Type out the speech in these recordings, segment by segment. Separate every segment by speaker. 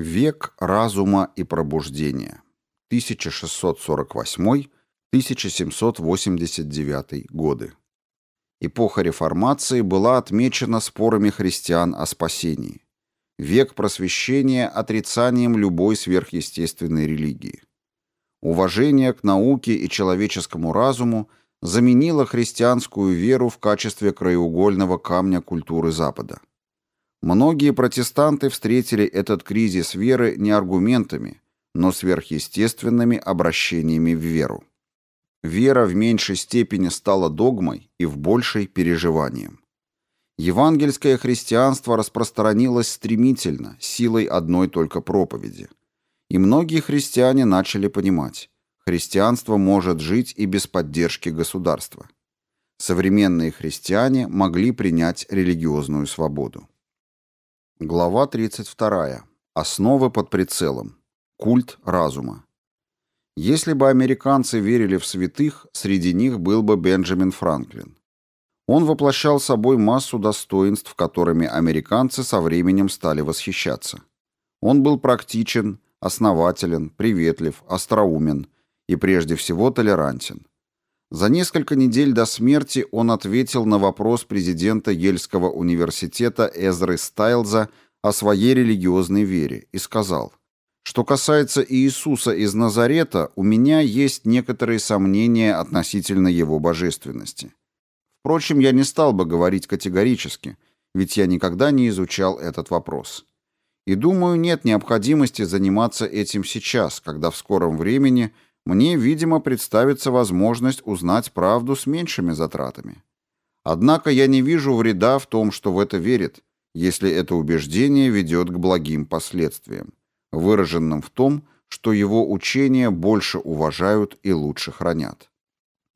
Speaker 1: Век разума и пробуждения. 1648-1789 годы. Эпоха реформации была отмечена спорами христиан о спасении. Век просвещения – отрицанием любой сверхъестественной религии. Уважение к науке и человеческому разуму заменило христианскую веру в качестве краеугольного камня культуры Запада. Многие протестанты встретили этот кризис веры не аргументами, но сверхъестественными обращениями в веру. Вера в меньшей степени стала догмой и в большей – переживанием. Евангельское христианство распространилось стремительно, силой одной только проповеди. И многие христиане начали понимать, христианство может жить и без поддержки государства. Современные христиане могли принять религиозную свободу. Глава 32. Основы под прицелом. Культ разума. Если бы американцы верили в святых, среди них был бы Бенджамин Франклин. Он воплощал собой массу достоинств, которыми американцы со временем стали восхищаться. Он был практичен, основателен, приветлив, остроумен и прежде всего толерантен. За несколько недель до смерти он ответил на вопрос президента Ельского университета Эзры Стайлза о своей религиозной вере и сказал, «Что касается Иисуса из Назарета, у меня есть некоторые сомнения относительно его божественности. Впрочем, я не стал бы говорить категорически, ведь я никогда не изучал этот вопрос. И думаю, нет необходимости заниматься этим сейчас, когда в скором времени – мне, видимо, представится возможность узнать правду с меньшими затратами. Однако я не вижу вреда в том, что в это верит, если это убеждение ведет к благим последствиям, выраженным в том, что его учения больше уважают и лучше хранят.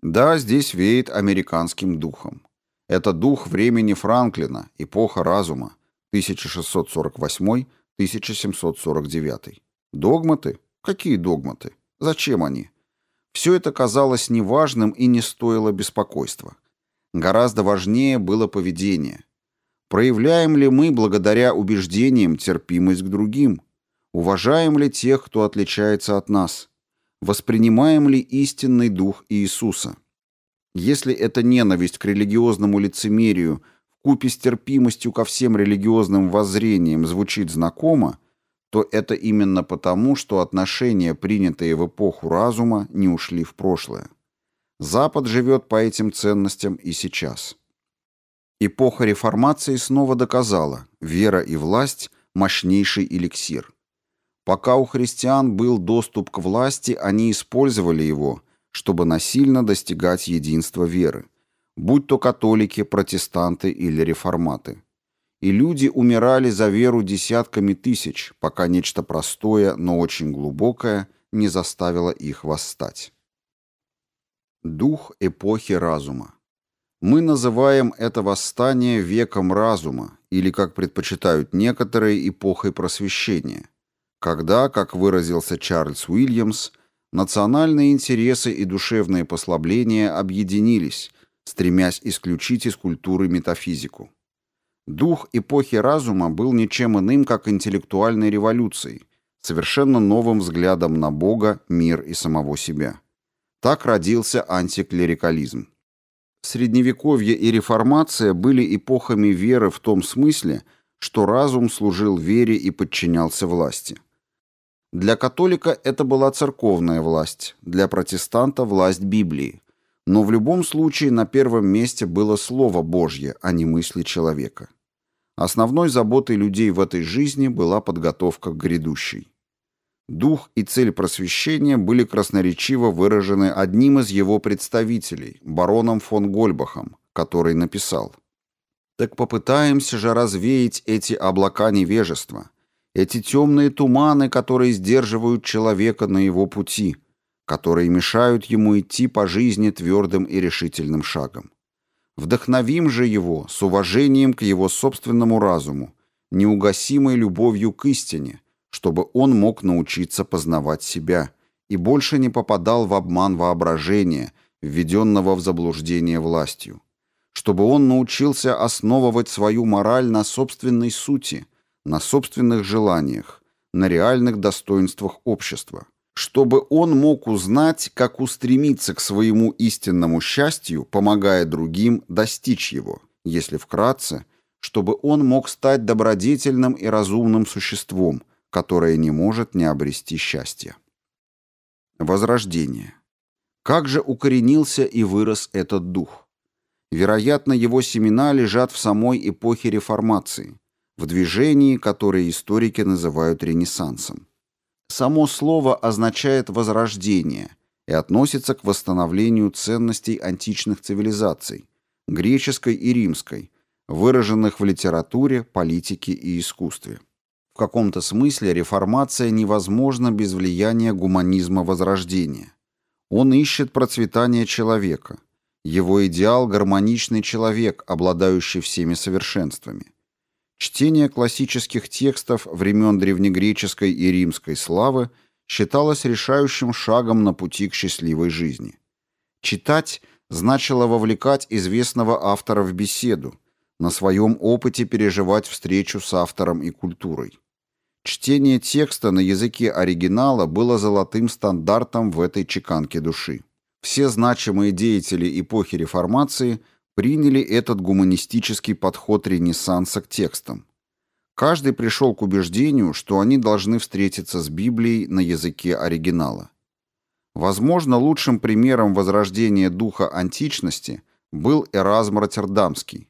Speaker 1: Да, здесь веет американским духом. Это дух времени Франклина, эпоха разума, 1648-1749. Догматы? Какие догматы? Зачем они? Все это казалось неважным и не стоило беспокойства. Гораздо важнее было поведение. Проявляем ли мы благодаря убеждениям терпимость к другим? Уважаем ли тех, кто отличается от нас? Воспринимаем ли истинный дух Иисуса? Если эта ненависть к религиозному лицемерию вкупе с терпимостью ко всем религиозным воззрениям звучит знакомо, то это именно потому, что отношения, принятые в эпоху разума, не ушли в прошлое. Запад живет по этим ценностям и сейчас. Эпоха реформации снова доказала, вера и власть – мощнейший эликсир. Пока у христиан был доступ к власти, они использовали его, чтобы насильно достигать единства веры, будь то католики, протестанты или реформаты и люди умирали за веру десятками тысяч, пока нечто простое, но очень глубокое не заставило их восстать. Дух эпохи разума. Мы называем это восстание веком разума, или, как предпочитают некоторые, эпохой просвещения, когда, как выразился Чарльз Уильямс, национальные интересы и душевные послабления объединились, стремясь исключить из культуры метафизику. Дух эпохи разума был ничем иным, как интеллектуальной революцией, совершенно новым взглядом на Бога, мир и самого себя. Так родился антиклерикализм. Средневековье и реформация были эпохами веры в том смысле, что разум служил вере и подчинялся власти. Для католика это была церковная власть, для протестанта – власть Библии. Но в любом случае на первом месте было Слово Божье, а не мысли человека. Основной заботой людей в этой жизни была подготовка к грядущей. Дух и цель просвещения были красноречиво выражены одним из его представителей, бароном фон Гольбахом, который написал «Так попытаемся же развеять эти облака невежества, эти темные туманы, которые сдерживают человека на его пути, которые мешают ему идти по жизни твердым и решительным шагом. Вдохновим же его с уважением к его собственному разуму, неугасимой любовью к истине, чтобы он мог научиться познавать себя и больше не попадал в обман воображения, введенного в заблуждение властью, чтобы он научился основывать свою мораль на собственной сути, на собственных желаниях, на реальных достоинствах общества, чтобы он мог узнать, как устремиться к своему истинному счастью, помогая другим достичь его, если вкратце, чтобы он мог стать добродетельным и разумным существом, которое не может не обрести счастья. Возрождение. Как же укоренился и вырос этот дух? Вероятно, его семена лежат в самой эпохе реформации, в движении, которое историки называют Ренессансом. Само слово означает «возрождение» и относится к восстановлению ценностей античных цивилизаций, греческой и римской, выраженных в литературе, политике и искусстве. В каком-то смысле реформация невозможна без влияния гуманизма Возрождения. Он ищет процветания человека. Его идеал – гармоничный человек, обладающий всеми совершенствами. Чтение классических текстов времен древнегреческой и римской славы считалось решающим шагом на пути к счастливой жизни. Читать значило вовлекать известного автора в беседу, на своем опыте переживать встречу с автором и культурой. Чтение текста на языке оригинала было золотым стандартом в этой чеканке души. Все значимые деятели эпохи реформации приняли этот гуманистический подход Ренессанса к текстам. Каждый пришел к убеждению, что они должны встретиться с Библией на языке оригинала. Возможно, лучшим примером возрождения духа античности был Эразм Роттердамский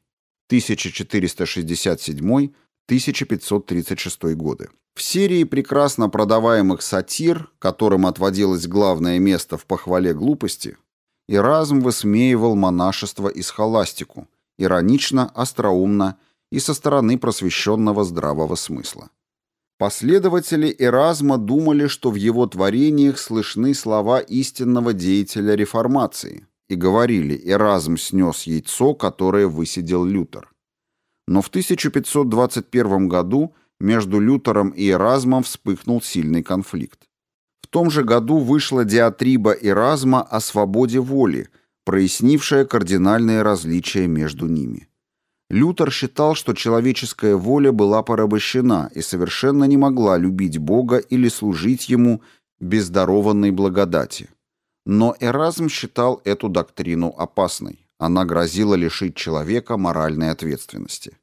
Speaker 1: 1467-1536 годы. В серии прекрасно продаваемых сатир, которым отводилось главное место в похвале глупости, Иразм высмеивал монашество и схоластику, иронично, остроумно и со стороны просвещенного здравого смысла. Последователи Эразма думали, что в его творениях слышны слова истинного деятеля реформации, и говорили, Эразм снес яйцо, которое высидел Лютер. Но в 1521 году между Лютером и Эразмом вспыхнул сильный конфликт. Том же году вышла диатриба Эразма о свободе воли, прояснившая кардинальные различия между ними. Лютер считал, что человеческая воля была порабощена и совершенно не могла любить Бога или служить Ему без дарованной благодати. Но Эразм считал эту доктрину опасной. Она грозила лишить человека моральной ответственности.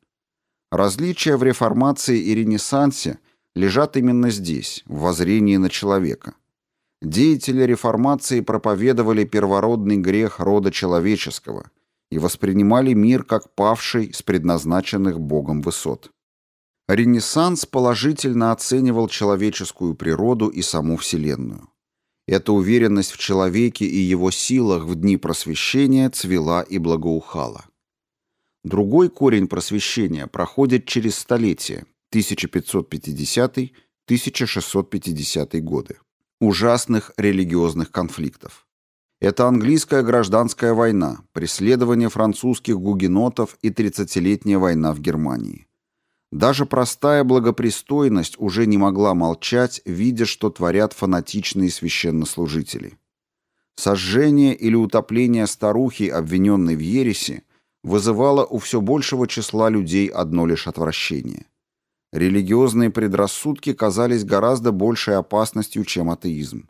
Speaker 1: Различия в реформации и ренессансе лежат именно здесь, в воззрении на человека. Деятели реформации проповедовали первородный грех рода человеческого и воспринимали мир как павший с предназначенных Богом высот. Ренессанс положительно оценивал человеческую природу и саму Вселенную. Эта уверенность в человеке и его силах в дни просвещения цвела и благоухала. Другой корень просвещения проходит через столетия 1550-1650 годы ужасных религиозных конфликтов. Это английская гражданская война, преследование французских гугенотов и тридцатилетняя война в Германии. Даже простая благопристойность уже не могла молчать, видя, что творят фанатичные священнослужители. Сожжение или утопление старухи, обвиненной в ереси, вызывало у все большего числа людей одно лишь отвращение. Религиозные предрассудки казались гораздо большей опасностью, чем атеизм.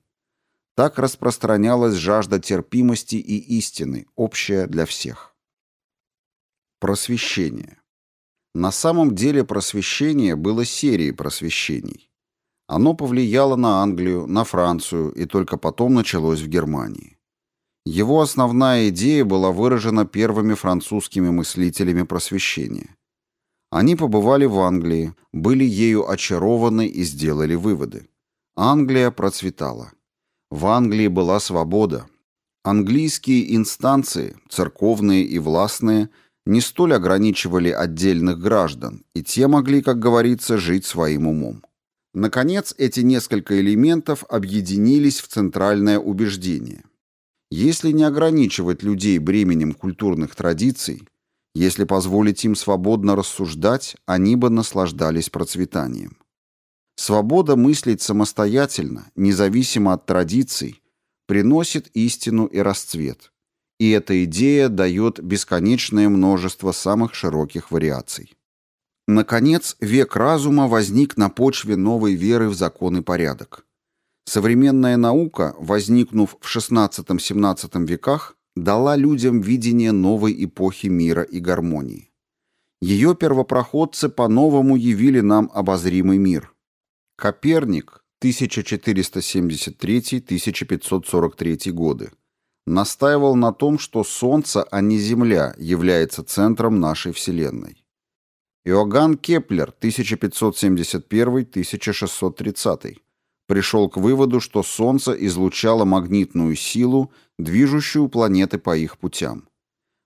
Speaker 1: Так распространялась жажда терпимости и истины, общая для всех. Просвещение. На самом деле просвещение было серией просвещений. Оно повлияло на Англию, на Францию и только потом началось в Германии. Его основная идея была выражена первыми французскими мыслителями просвещения. Они побывали в Англии, были ею очарованы и сделали выводы. Англия процветала. В Англии была свобода. Английские инстанции, церковные и властные – не столь ограничивали отдельных граждан, и те могли, как говорится, жить своим умом. Наконец, эти несколько элементов объединились в центральное убеждение. Если не ограничивать людей бременем культурных традиций, если позволить им свободно рассуждать, они бы наслаждались процветанием. Свобода мыслить самостоятельно, независимо от традиций, приносит истину и расцвет и эта идея дает бесконечное множество самых широких вариаций. Наконец, век разума возник на почве новой веры в закон и порядок. Современная наука, возникнув в XVI-XVII веках, дала людям видение новой эпохи мира и гармонии. Ее первопроходцы по-новому явили нам обозримый мир. Коперник, 1473-1543 годы, настаивал на том, что Солнце, а не Земля, является центром нашей Вселенной. Иоганн Кеплер, 1571-1630, пришел к выводу, что Солнце излучало магнитную силу, движущую планеты по их путям.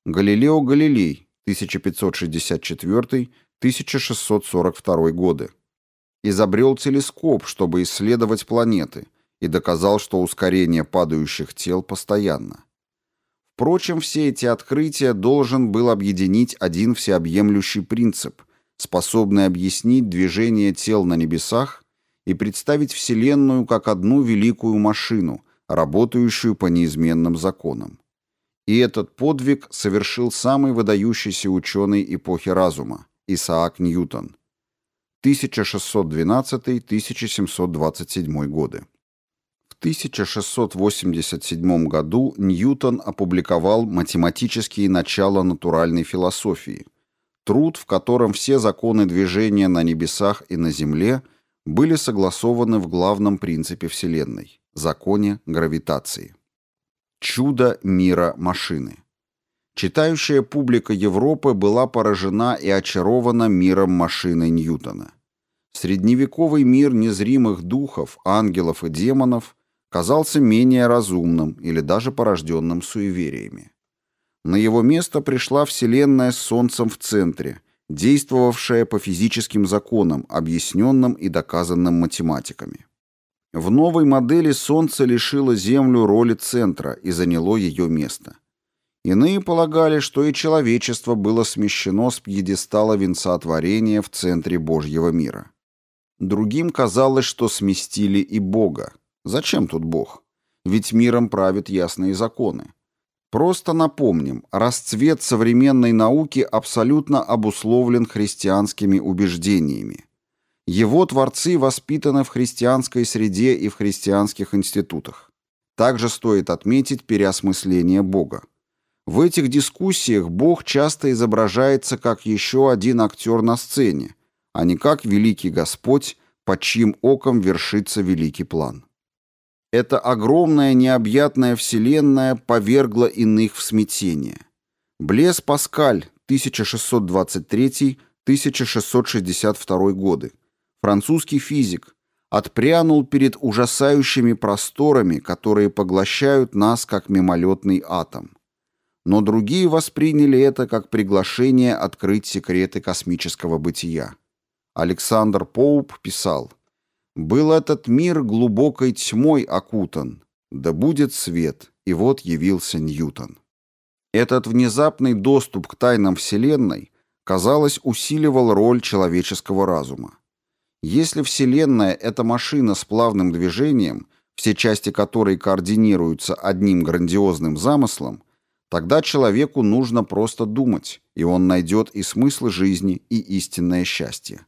Speaker 1: Галилео Галилей, 1564-1642 годы, изобрел телескоп, чтобы исследовать планеты, и доказал, что ускорение падающих тел постоянно. Впрочем, все эти открытия должен был объединить один всеобъемлющий принцип, способный объяснить движение тел на небесах и представить Вселенную как одну великую машину, работающую по неизменным законам. И этот подвиг совершил самый выдающийся ученый эпохи разума – Исаак Ньютон. 1612-1727 годы. В 1687 году Ньютон опубликовал «Математические начала натуральной философии», труд, в котором все законы движения на небесах и на земле были согласованы в главном принципе Вселенной – законе гравитации. Чудо мира машины. Читающая публика Европы была поражена и очарована миром машины Ньютона. Средневековый мир незримых духов, ангелов и демонов казался менее разумным или даже порожденным суевериями. На его место пришла Вселенная с Солнцем в центре, действовавшая по физическим законам, объясненным и доказанным математиками. В новой модели Солнце лишило Землю роли центра и заняло ее место. Иные полагали, что и человечество было смещено с пьедестала венца творения в центре Божьего мира. Другим казалось, что сместили и Бога. Зачем тут Бог? Ведь миром правят ясные законы. Просто напомним, расцвет современной науки абсолютно обусловлен христианскими убеждениями. Его творцы воспитаны в христианской среде и в христианских институтах. Также стоит отметить переосмысление Бога. В этих дискуссиях Бог часто изображается как еще один актер на сцене, а не как великий Господь, под чьим оком вершится великий план. Эта огромная необъятная вселенная повергла иных в смятение. Блес Паскаль, 1623-1662 годы, французский физик, отпрянул перед ужасающими просторами, которые поглощают нас как мимолетный атом. Но другие восприняли это как приглашение открыть секреты космического бытия. Александр Поуп писал «Был этот мир глубокой тьмой окутан, да будет свет, и вот явился Ньютон». Этот внезапный доступ к тайнам Вселенной, казалось, усиливал роль человеческого разума. Если Вселенная — это машина с плавным движением, все части которой координируются одним грандиозным замыслом, тогда человеку нужно просто думать, и он найдет и смысл жизни, и истинное счастье.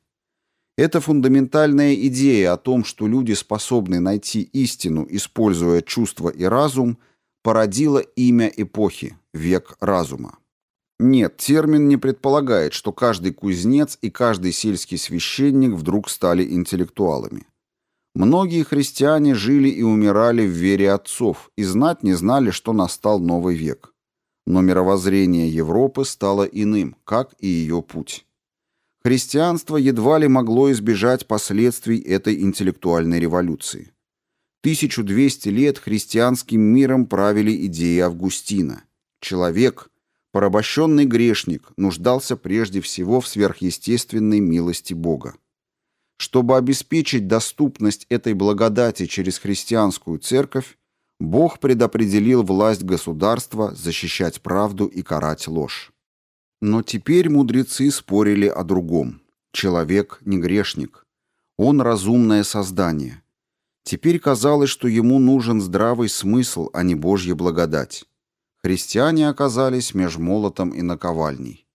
Speaker 1: Эта фундаментальная идея о том, что люди способны найти истину, используя чувства и разум, породила имя эпохи – век разума. Нет, термин не предполагает, что каждый кузнец и каждый сельский священник вдруг стали интеллектуалами. Многие христиане жили и умирали в вере отцов и знать не знали, что настал новый век. Но мировоззрение Европы стало иным, как и ее путь. Христианство едва ли могло избежать последствий этой интеллектуальной революции. 1200 лет христианским миром правили идеи Августина. Человек – Порабощенный грешник нуждался прежде всего в сверхъестественной милости Бога. Чтобы обеспечить доступность этой благодати через христианскую церковь, Бог предопределил власть государства защищать правду и карать ложь. Но теперь мудрецы спорили о другом. Человек не грешник. Он разумное создание. Теперь казалось, что ему нужен здравый смысл, а не Божья благодать. Христиане оказались меж молотом и наковальней.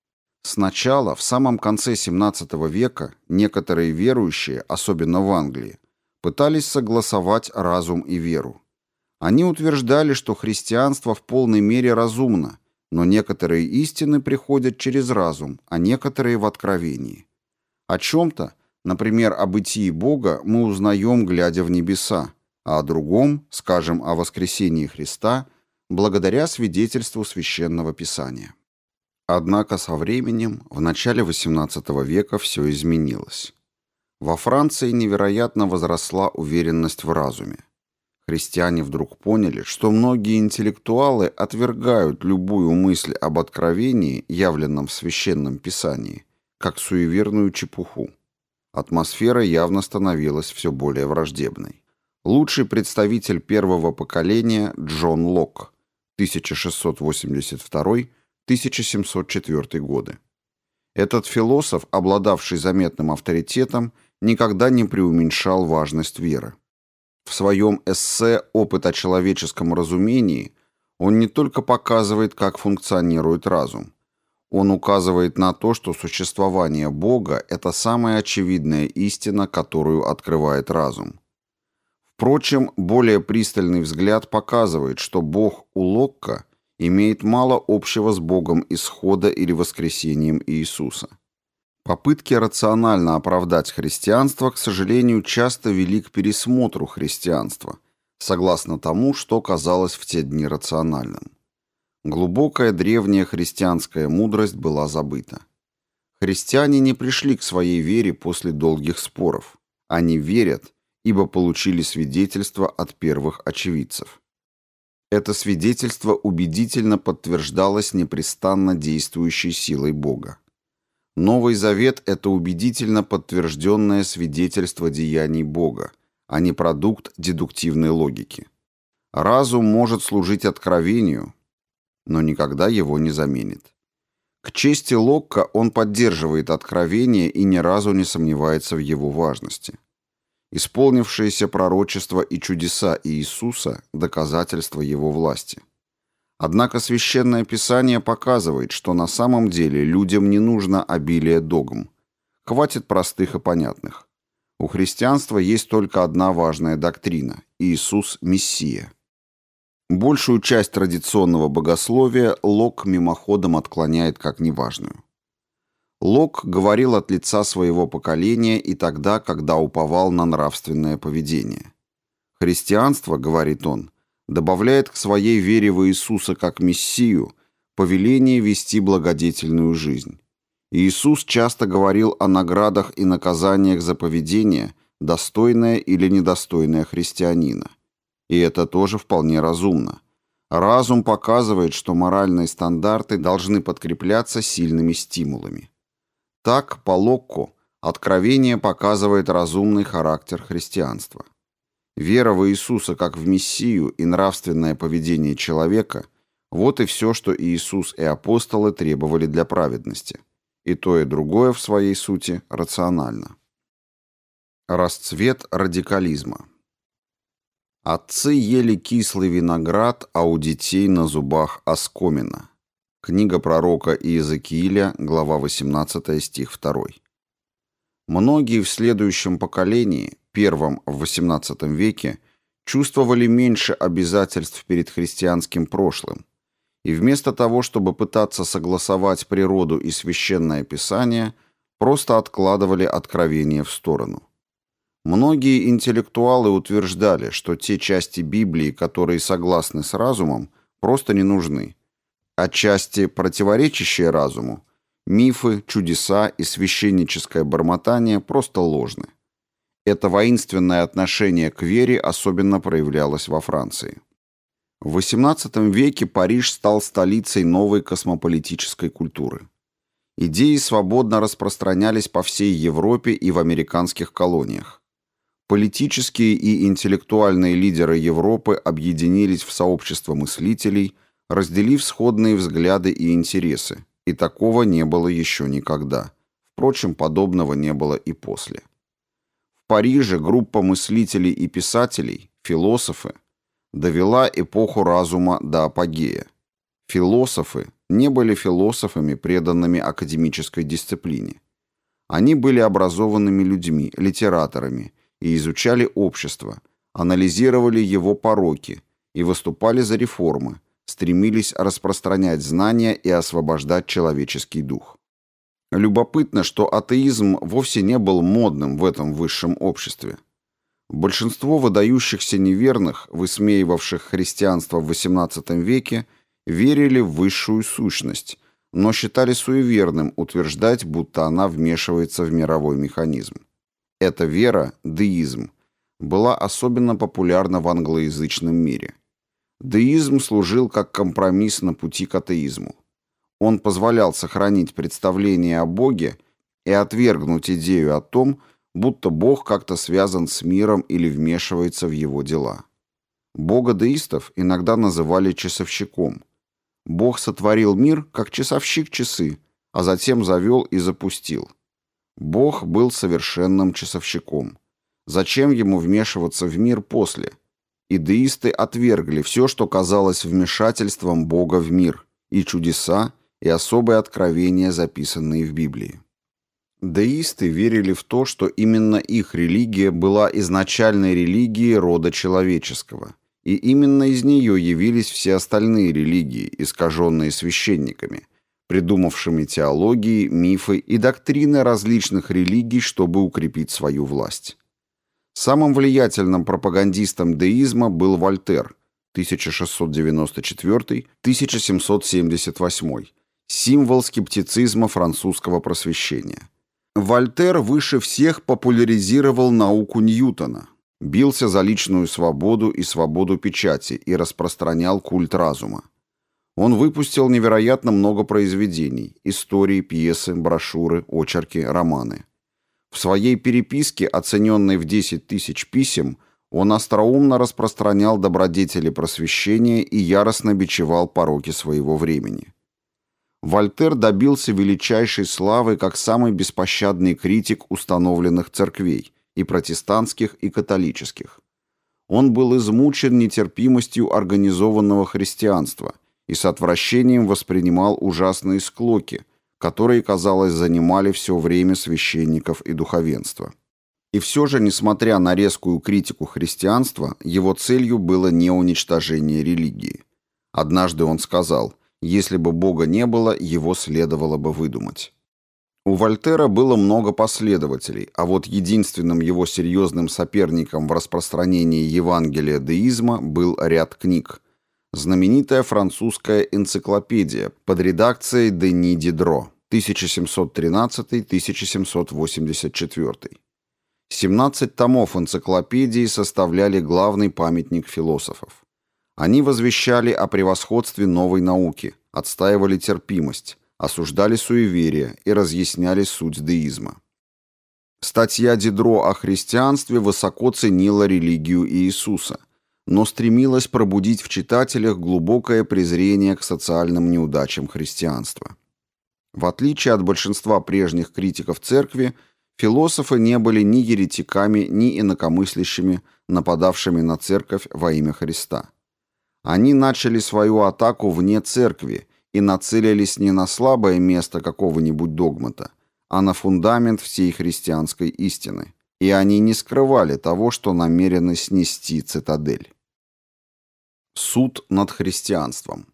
Speaker 1: Сначала, в самом конце XVII века, некоторые верующие, особенно в Англии, пытались согласовать разум и веру. Они утверждали, что христианство в полной мере разумно, но некоторые истины приходят через разум, а некоторые в откровении. О чем-то, например, о бытии Бога, мы узнаем, глядя в небеса, а о другом, скажем, о воскресении Христа, благодаря свидетельству Священного Писания. Однако со временем, в начале XVIII века, все изменилось. Во Франции невероятно возросла уверенность в разуме. Христиане вдруг поняли, что многие интеллектуалы отвергают любую мысль об откровении, явленном в Священном Писании, как суеверную чепуху. Атмосфера явно становилась все более враждебной. Лучший представитель первого поколения Джон Лок, 1682-1704 годы. Этот философ, обладавший заметным авторитетом, никогда не преуменьшал важность веры. В своем эссе «Опыт о человеческом разумении» он не только показывает, как функционирует разум. Он указывает на то, что существование Бога – это самая очевидная истина, которую открывает разум. Впрочем, более пристальный взгляд показывает, что Бог у Локка имеет мало общего с Богом исхода или воскресением Иисуса. Попытки рационально оправдать христианство, к сожалению, часто вели к пересмотру христианства, согласно тому, что казалось в те дни рациональным. Глубокая древняя христианская мудрость была забыта. Христиане не пришли к своей вере после долгих споров. Они верят, ибо получили свидетельство от первых очевидцев. Это свидетельство убедительно подтверждалось непрестанно действующей силой Бога. Новый Завет – это убедительно подтвержденное свидетельство деяний Бога, а не продукт дедуктивной логики. Разум может служить откровению, но никогда его не заменит. К чести Локка он поддерживает откровение и ни разу не сомневается в его важности. Исполнившиеся пророчества и чудеса Иисуса – доказательство его власти – Однако Священное Писание показывает, что на самом деле людям не нужно обилие догм. Хватит простых и понятных. У христианства есть только одна важная доктрина – Иисус – Мессия. Большую часть традиционного богословия Лок мимоходом отклоняет как неважную. Лок говорил от лица своего поколения и тогда, когда уповал на нравственное поведение. Христианство, говорит он, добавляет к своей вере в Иисуса как Мессию повеление вести благодетельную жизнь. Иисус часто говорил о наградах и наказаниях за поведение, достойное или недостойное христианина. И это тоже вполне разумно. Разум показывает, что моральные стандарты должны подкрепляться сильными стимулами. Так, по Локку, откровение показывает разумный характер христианства. Вера в Иисуса как в Мессию и нравственное поведение человека – вот и все, что Иисус и апостолы требовали для праведности. И то, и другое в своей сути рационально. Расцвет радикализма. Отцы ели кислый виноград, а у детей на зубах оскомина. Книга пророка Иезекииля, глава 18, стих 2. Многие в следующем поколении, первом в XVIII веке, чувствовали меньше обязательств перед христианским прошлым, и вместо того, чтобы пытаться согласовать природу и священное писание, просто откладывали откровение в сторону. Многие интеллектуалы утверждали, что те части Библии, которые согласны с разумом, просто не нужны, а части, противоречащие разуму, мифы, чудеса и священническое бормотание просто ложны. Это воинственное отношение к вере особенно проявлялось во Франции. В XVIII веке Париж стал столицей новой космополитической культуры. Идеи свободно распространялись по всей Европе и в американских колониях. Политические и интеллектуальные лидеры Европы объединились в сообщество мыслителей, разделив сходные взгляды и интересы, и такого не было еще никогда. Впрочем, подобного не было и после. Париже группа мыслителей и писателей, философы, довела эпоху разума до апогея. Философы, не были философами, преданными академической дисциплине. Они были образованными людьми, литераторами, и изучали общество, анализировали его пороки и выступали за реформы, стремились распространять знания и освобождать человеческий дух. Любопытно, что атеизм вовсе не был модным в этом высшем обществе. Большинство выдающихся неверных, высмеивавших христианство в XVIII веке, верили в высшую сущность, но считали суеверным утверждать, будто она вмешивается в мировой механизм. Эта вера, деизм, была особенно популярна в англоязычном мире. Деизм служил как компромисс на пути к атеизму. Он позволял сохранить представление о Боге и отвергнуть идею о том, будто Бог как-то связан с миром или вмешивается в его дела. Бога деистов иногда называли часовщиком. Бог сотворил мир, как часовщик часы, а затем завел и запустил. Бог был совершенным часовщиком. Зачем ему вмешиваться в мир после? Идеисты отвергли все, что казалось вмешательством Бога в мир, и чудеса, и особые откровения, записанные в Библии. Деисты верили в то, что именно их религия была изначальной религией рода человеческого, и именно из нее явились все остальные религии, искаженные священниками, придумавшими теологии, мифы и доктрины различных религий, чтобы укрепить свою власть. Самым влиятельным пропагандистом деизма был Вольтер 1694-1778, символ скептицизма французского просвещения. Вольтер выше всех популяризировал науку Ньютона, бился за личную свободу и свободу печати и распространял культ разума. Он выпустил невероятно много произведений – истории, пьесы, брошюры, очерки, романы. В своей переписке, оцененной в 10 тысяч писем, он остроумно распространял добродетели просвещения и яростно бичевал пороки своего времени. Вольтер добился величайшей славы как самый беспощадный критик установленных церквей, и протестантских, и католических. Он был измучен нетерпимостью организованного христианства и с отвращением воспринимал ужасные склоки, которые, казалось, занимали все время священников и духовенства. И все же, несмотря на резкую критику христианства, его целью было не уничтожение религии. Однажды он сказал – если бы Бога не было, его следовало бы выдумать. У Вольтера было много последователей, а вот единственным его серьезным соперником в распространении Евангелия деизма был ряд книг. Знаменитая французская энциклопедия под редакцией Дени Дидро 1713-1784. 17 томов энциклопедии составляли главный памятник философов. Они возвещали о превосходстве новой науки, отстаивали терпимость, осуждали суеверие и разъясняли суть деизма. Статья Дидро о христианстве высоко ценила религию Иисуса, но стремилась пробудить в читателях глубокое презрение к социальным неудачам христианства. В отличие от большинства прежних критиков церкви, философы не были ни еретиками, ни инакомыслящими, нападавшими на церковь во имя Христа. Они начали свою атаку вне церкви и нацелились не на слабое место какого-нибудь догмата, а на фундамент всей христианской истины. И они не скрывали того, что намерены снести цитадель. Суд над христианством.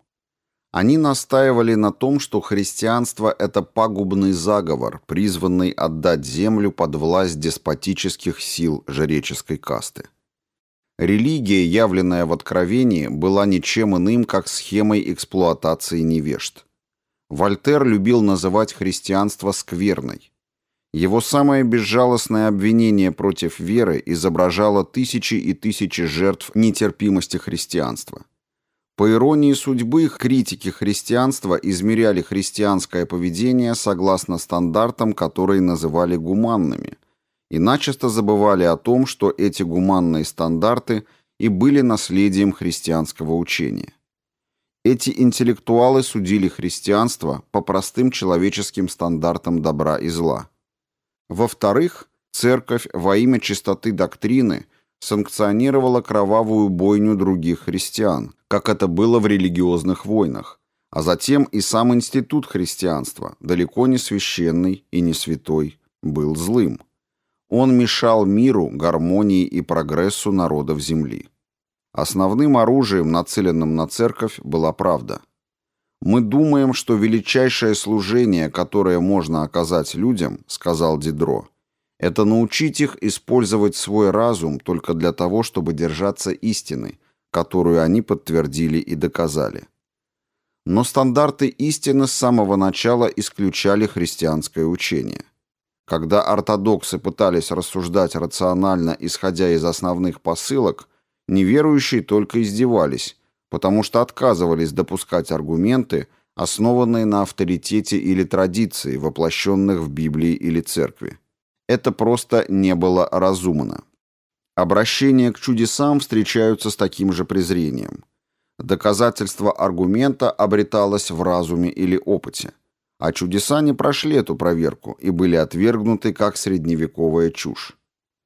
Speaker 1: Они настаивали на том, что христианство – это пагубный заговор, призванный отдать землю под власть деспотических сил жреческой касты. Религия, явленная в Откровении, была ничем иным, как схемой эксплуатации невежд. Вольтер любил называть христианство скверной. Его самое безжалостное обвинение против веры изображало тысячи и тысячи жертв нетерпимости христианства. По иронии судьбы, критики христианства измеряли христианское поведение согласно стандартам, которые называли гуманными – и начисто забывали о том, что эти гуманные стандарты и были наследием христианского учения. Эти интеллектуалы судили христианство по простым человеческим стандартам добра и зла. Во-вторых, церковь во имя чистоты доктрины санкционировала кровавую бойню других христиан, как это было в религиозных войнах, А затем и сам институт христианства, далеко не священный и не святой, был злым. Он мешал миру, гармонии и прогрессу народов Земли. Основным оружием, нацеленным на церковь, была правда. «Мы думаем, что величайшее служение, которое можно оказать людям, — сказал Дидро, — это научить их использовать свой разум только для того, чтобы держаться истины, которую они подтвердили и доказали. Но стандарты истины с самого начала исключали христианское учение. Когда ортодоксы пытались рассуждать рационально, исходя из основных посылок, неверующие только издевались, потому что отказывались допускать аргументы, основанные на авторитете или традиции, воплощенных в Библии или Церкви. Это просто не было разумно. Обращения к чудесам встречаются с таким же презрением. Доказательство аргумента обреталось в разуме или опыте. А чудеса не прошли эту проверку и были отвергнуты как средневековая чушь.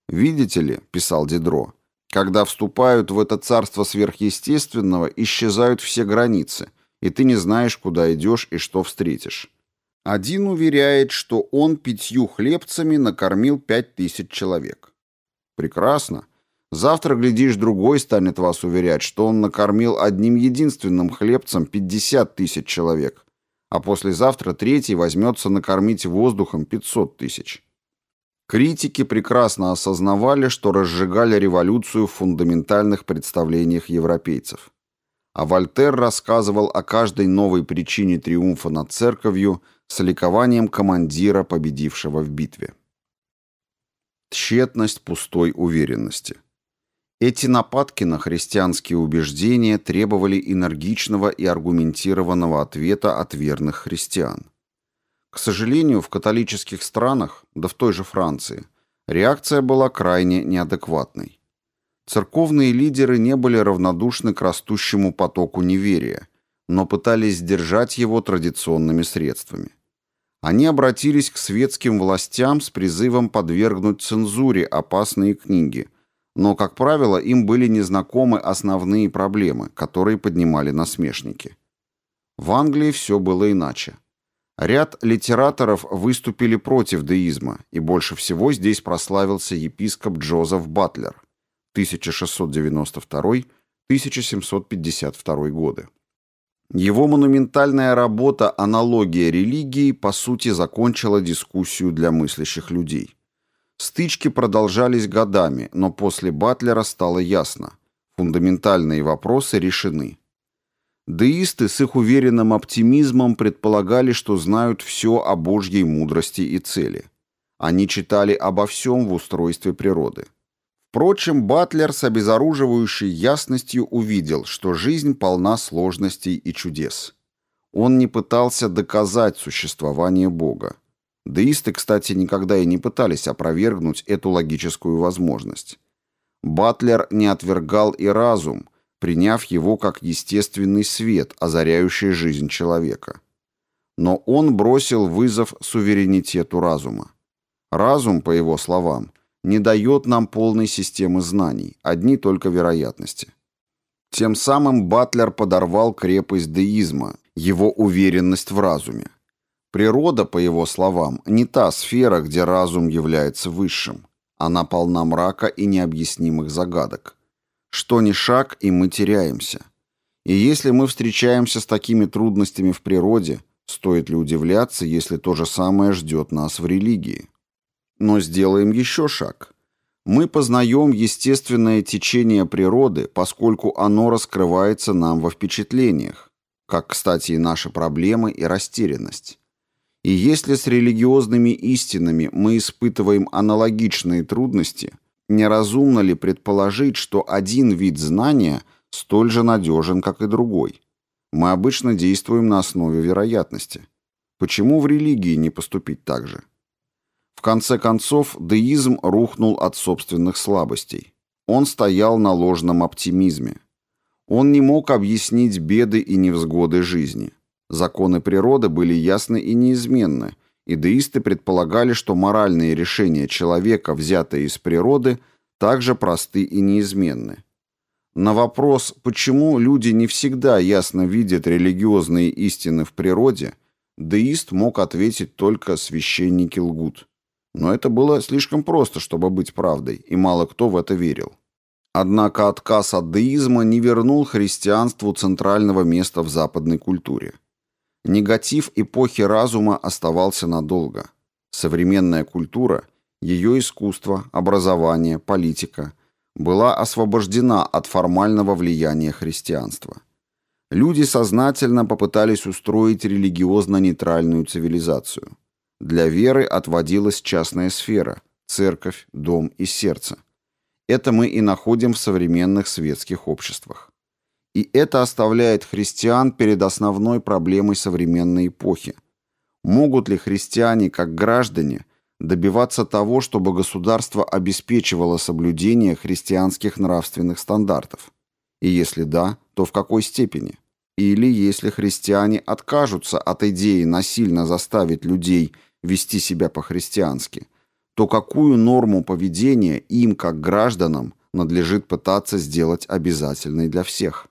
Speaker 1: «Видите ли», — писал Дидро, — «когда вступают в это царство сверхъестественного, исчезают все границы, и ты не знаешь, куда идешь и что встретишь». Один уверяет, что он пятью хлебцами накормил пять тысяч человек. Прекрасно. Завтра, глядишь, другой станет вас уверять, что он накормил одним единственным хлебцем 50 тысяч человек, а послезавтра третий возьмется накормить воздухом 500 тысяч. Критики прекрасно осознавали, что разжигали революцию в фундаментальных представлениях европейцев. А Вольтер рассказывал о каждой новой причине триумфа над церковью с ликованием командира, победившего в битве. Тщетность пустой уверенности. Эти нападки на христианские убеждения требовали энергичного и аргументированного ответа от верных христиан. К сожалению, в католических странах, да в той же Франции, реакция была крайне неадекватной. Церковные лидеры не были равнодушны к растущему потоку неверия, но пытались сдержать его традиционными средствами. Они обратились к светским властям с призывом подвергнуть цензуре опасные книги, но, как правило, им были незнакомы основные проблемы, которые поднимали насмешники. В Англии все было иначе. Ряд литераторов выступили против деизма, и больше всего здесь прославился епископ Джозеф Батлер 1692-1752 годы. Его монументальная работа «Аналогия религии» по сути закончила дискуссию для мыслящих людей. Стычки продолжались годами, но после Батлера стало ясно – фундаментальные вопросы решены. Деисты с их уверенным оптимизмом предполагали, что знают все о Божьей мудрости и цели. Они читали обо всем в устройстве природы. Впрочем, Батлер с обезоруживающей ясностью увидел, что жизнь полна сложностей и чудес. Он не пытался доказать существование Бога. Деисты, кстати, никогда и не пытались опровергнуть эту логическую возможность. Батлер не отвергал и разум, приняв его как естественный свет, озаряющий жизнь человека. Но он бросил вызов суверенитету разума. Разум, по его словам, не дает нам полной системы знаний, одни только вероятности. Тем самым Батлер подорвал крепость деизма, его уверенность в разуме. Природа, по его словам, не та сфера, где разум является высшим. Она полна мрака и необъяснимых загадок. Что ни шаг, и мы теряемся. И если мы встречаемся с такими трудностями в природе, стоит ли удивляться, если то же самое ждет нас в религии? Но сделаем еще шаг. Мы познаем естественное течение природы, поскольку оно раскрывается нам во впечатлениях, как, кстати, и наши проблемы и растерянность. И если с религиозными истинами мы испытываем аналогичные трудности, неразумно ли предположить, что один вид знания столь же надежен, как и другой? Мы обычно действуем на основе вероятности. Почему в религии не поступить так же? В конце концов, деизм рухнул от собственных слабостей. Он стоял на ложном оптимизме. Он не мог объяснить беды и невзгоды жизни. Законы природы были ясны и неизменны, и деисты предполагали, что моральные решения человека, взятые из природы, также просты и неизменны. На вопрос, почему люди не всегда ясно видят религиозные истины в природе, деист мог ответить только «священники лгут». Но это было слишком просто, чтобы быть правдой, и мало кто в это верил. Однако отказ от деизма не вернул христианству центрального места в западной культуре. Негатив эпохи разума оставался надолго. Современная культура, ее искусство, образование, политика была освобождена от формального влияния христианства. Люди сознательно попытались устроить религиозно-нейтральную цивилизацию. Для веры отводилась частная сфера – церковь, дом и сердце – это мы и находим в современных светских обществах. И это оставляет христиан перед основной проблемой современной эпохи. Могут ли христиане, как граждане, добиваться того, чтобы государство обеспечивало соблюдение христианских нравственных стандартов? И если да, то в какой степени? Или если христиане откажутся от идеи насильно заставить людей вести себя по-христиански, то какую норму поведения им, как гражданам, надлежит пытаться сделать обязательной для всех?